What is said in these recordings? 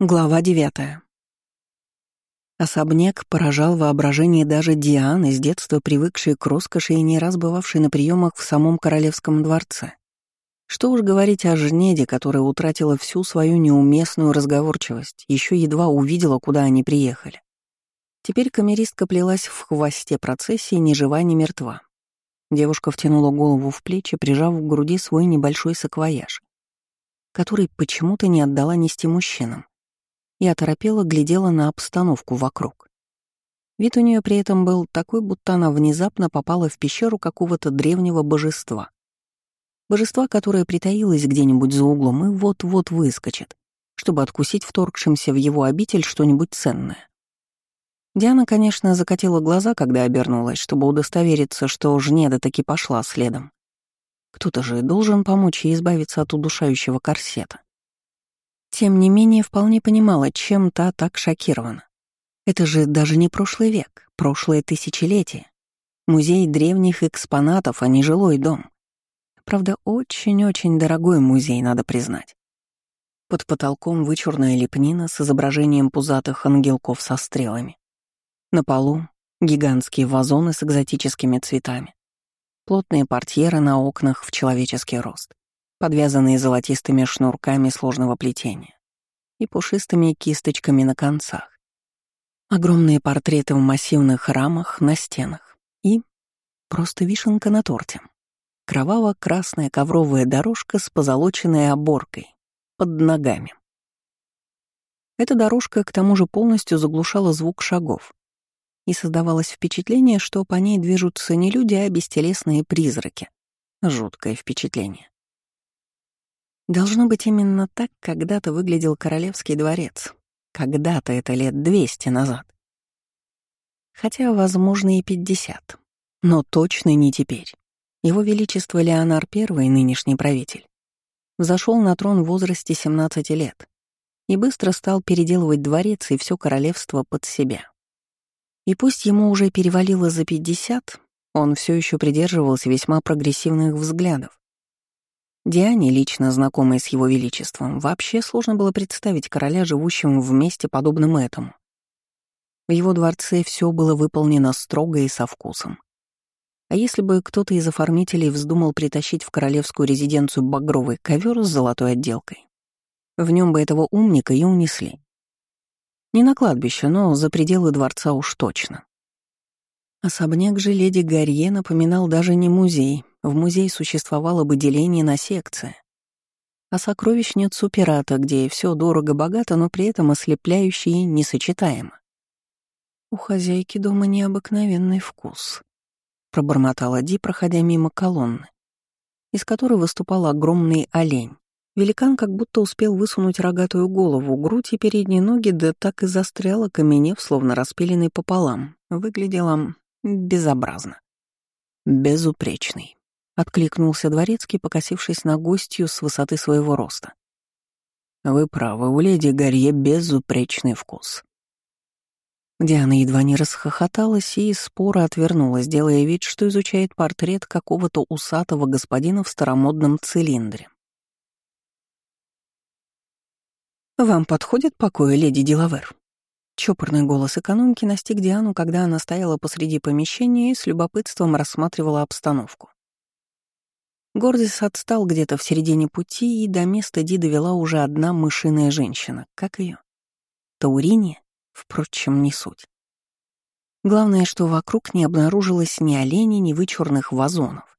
Глава девятая. Особняк поражал воображение даже Дианы, с детства привыкшей к роскоши и не раз бывавшей на приемах в самом королевском дворце. Что уж говорить о Жнеде, которая утратила всю свою неуместную разговорчивость, еще едва увидела, куда они приехали. Теперь камеристка плелась в хвосте процессии ни жива, ни мертва. Девушка втянула голову в плечи, прижав к груди свой небольшой саквояж, который почему-то не отдала нести мужчинам и оторопела глядела на обстановку вокруг. Вид у нее при этом был такой, будто она внезапно попала в пещеру какого-то древнего божества. Божества, которое притаилось где-нибудь за углом и вот-вот выскочит, чтобы откусить вторгшимся в его обитель что-нибудь ценное. Диана, конечно, закатила глаза, когда обернулась, чтобы удостовериться, что Жнеда таки пошла следом. Кто-то же должен помочь ей избавиться от удушающего корсета. Тем не менее, вполне понимала, чем та так шокирована. Это же даже не прошлый век, прошлое тысячелетие. Музей древних экспонатов, а не жилой дом. Правда, очень-очень дорогой музей, надо признать. Под потолком вычурная лепнина с изображением пузатых ангелков со стрелами. На полу — гигантские вазоны с экзотическими цветами. Плотные портьеры на окнах в человеческий рост подвязанные золотистыми шнурками сложного плетения и пушистыми кисточками на концах. Огромные портреты в массивных рамах на стенах и просто вишенка на торте. Кроваво-красная ковровая дорожка с позолоченной оборкой под ногами. Эта дорожка к тому же полностью заглушала звук шагов, и создавалось впечатление, что по ней движутся не люди, а бестелесные призраки. Жуткое впечатление. Должно быть, именно так когда-то выглядел королевский дворец. Когда-то это лет двести назад. Хотя, возможно, и пятьдесят. Но точно не теперь. Его Величество Леонар I, нынешний правитель, взошел на трон в возрасте 17 лет и быстро стал переделывать дворец и все королевство под себя. И пусть ему уже перевалило за 50, он все еще придерживался весьма прогрессивных взглядов Диане, лично знакомой с его величеством, вообще сложно было представить короля, живущим вместе подобным этому. В его дворце все было выполнено строго и со вкусом. А если бы кто-то из оформителей вздумал притащить в королевскую резиденцию багровый ковер с золотой отделкой, в нем бы этого умника и унесли. Не на кладбище, но за пределы дворца уж точно. Особняк же леди Гарье напоминал даже не музей, в музее существовало бы деление на секции. А сокровищницу пирата, где все дорого-богато, но при этом ослепляюще и несочетаемо. «У хозяйки дома необыкновенный вкус», — пробормотала Ди, проходя мимо колонны, из которой выступал огромный олень. Великан как будто успел высунуть рогатую голову, грудь и передние ноги, да так и застрял, окаменев, словно распиленный пополам. Выглядело безобразно. Безупречный. — откликнулся дворецкий, покосившись на гостью с высоты своего роста. «Вы правы, у леди Гарье безупречный вкус». Диана едва не расхохоталась и споро отвернулась, делая вид, что изучает портрет какого-то усатого господина в старомодном цилиндре. «Вам подходит покой, леди Делавер?» Чопорный голос экономки настиг Диану, когда она стояла посреди помещения и с любопытством рассматривала обстановку. Гордис отстал где-то в середине пути, и до места Ди довела уже одна мышиная женщина. Как ее? Таурини? Впрочем, не суть. Главное, что вокруг не обнаружилось ни оленей, ни вычурных вазонов.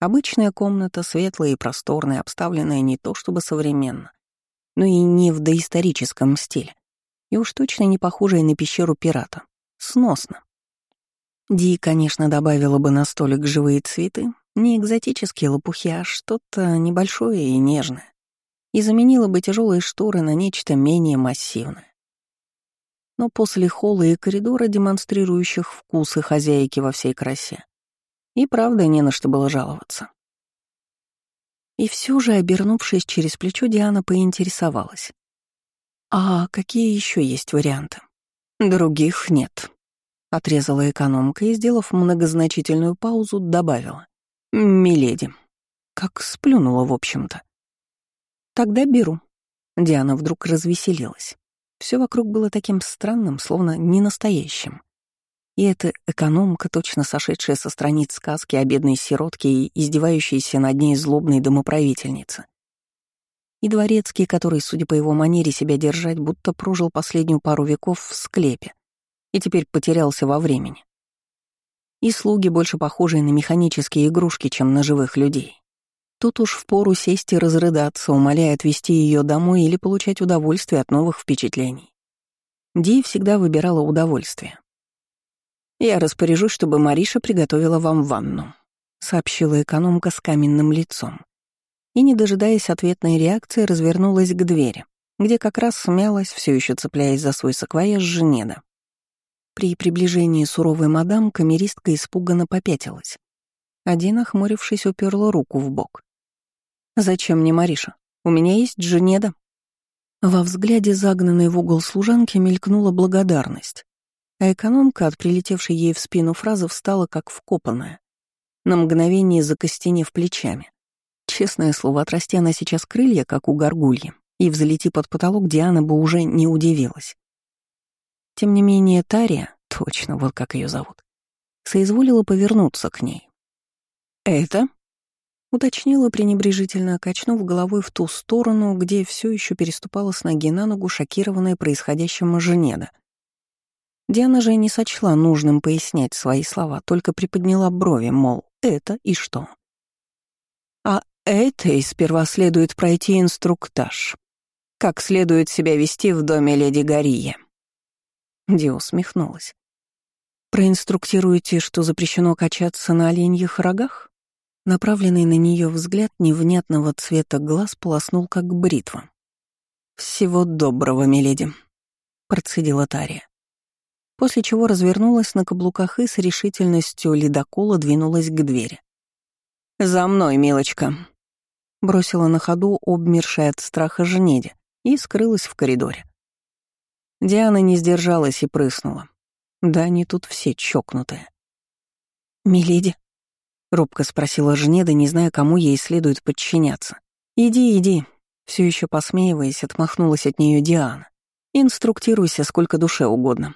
Обычная комната, светлая и просторная, обставленная не то чтобы современно, но и не в доисторическом стиле. И уж точно не похожая на пещеру пирата. Сносно. Ди, конечно, добавила бы на столик живые цветы, не экзотические лопухи, а что-то небольшое и нежное. И заменила бы тяжелые шторы на нечто менее массивное. Но после холла и коридора, демонстрирующих вкусы хозяйки во всей красе, и правда не на что было жаловаться. И все же, обернувшись через плечо, Диана поинтересовалась. «А какие еще есть варианты?» «Других нет», — отрезала экономка и, сделав многозначительную паузу, добавила. «Миледи». Как сплюнула, в общем-то. «Тогда беру». Диана вдруг развеселилась. Все вокруг было таким странным, словно ненастоящим. И эта экономка, точно сошедшая со страниц сказки о бедной сиротке и издевающейся над ней злобной домоправительнице. И дворецкий, который, судя по его манере себя держать, будто прожил последнюю пару веков в склепе и теперь потерялся во времени. И слуги, больше похожие на механические игрушки, чем на живых людей. Тут уж впору сесть и разрыдаться, умоляя отвезти ее домой или получать удовольствие от новых впечатлений. Ди всегда выбирала удовольствие. «Я распоряжусь, чтобы Мариша приготовила вам ванну», — сообщила экономка с каменным лицом. И, не дожидаясь ответной реакции, развернулась к двери, где как раз смялась, все еще цепляясь за свой саквояж Женеда. При приближении суровой мадам камеристка испуганно попятилась. Один, охмурившись, уперла руку в бок. «Зачем мне Мариша? У меня есть Женеда». Во взгляде загнанной в угол служанки мелькнула благодарность, а экономка от прилетевшей ей в спину фразы встала как вкопанная, на мгновение закостенев плечами. Честное слово, отрасти она сейчас крылья, как у горгульи, и взлети под потолок, Диана бы уже не удивилась. Тем не менее, Тария, точно вот как ее зовут, соизволила повернуться к ней. «Это?» — уточнила пренебрежительно, качнув головой в ту сторону, где все еще переступала с ноги на ногу шокированная происходящим Женеда. Диана же не сочла нужным пояснять свои слова, только приподняла брови, мол, это и что. А это и сперва следует пройти инструктаж. Как следует себя вести в доме леди Гария. Ди усмехнулась. «Проинструктируете, что запрещено качаться на оленьих рогах?» Направленный на нее взгляд невнятного цвета глаз полоснул как бритва. «Всего доброго, миледи», — процедила Тария после чего развернулась на каблуках и с решительностью ледокола двинулась к двери. «За мной, милочка!» Бросила на ходу обмершая от страха Жнеди и скрылась в коридоре. Диана не сдержалась и прыснула. Да они тут все чокнутые. «Миледи?» — робко спросила Жнеда, не зная, кому ей следует подчиняться. «Иди, иди», — все еще посмеиваясь, отмахнулась от нее Диана. «Инструктируйся сколько душе угодно.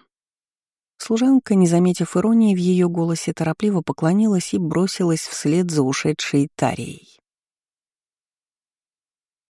Служанка, не заметив иронии в ее голосе, торопливо поклонилась и бросилась вслед за ушедшей Тарией.